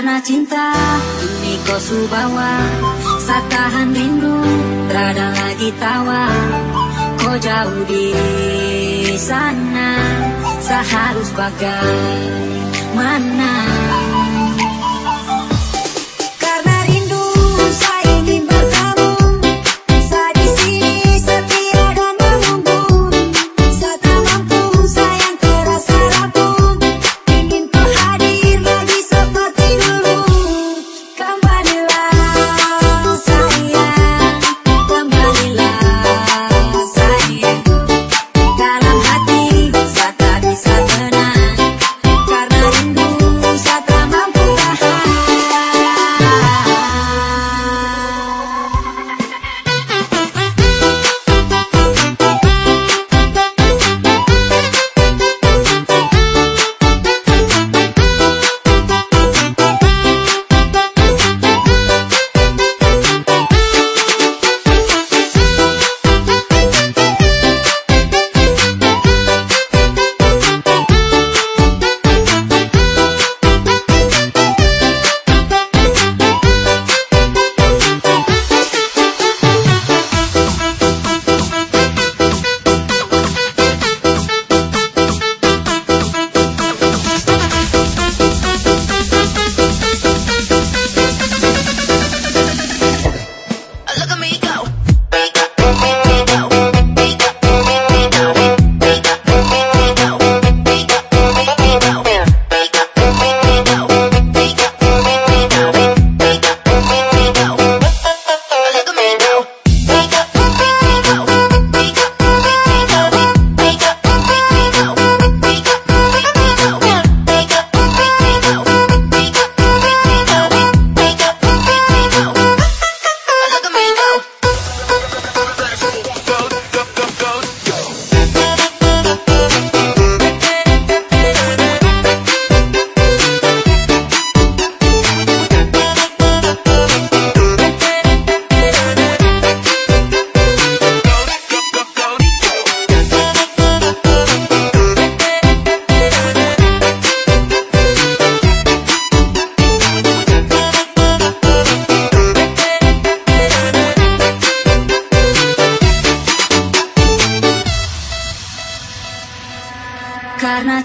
Karena cinta. Ini kau subawa Saat tahan rindu Terada lagi tawa. Kau jauh di sana Seharus bagaimana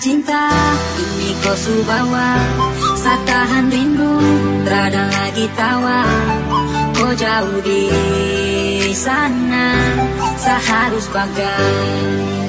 cinta. Ini kau subawa Saat tahan rindu Terada lagi tawa. Kau jauh di sana Seharus bagaimana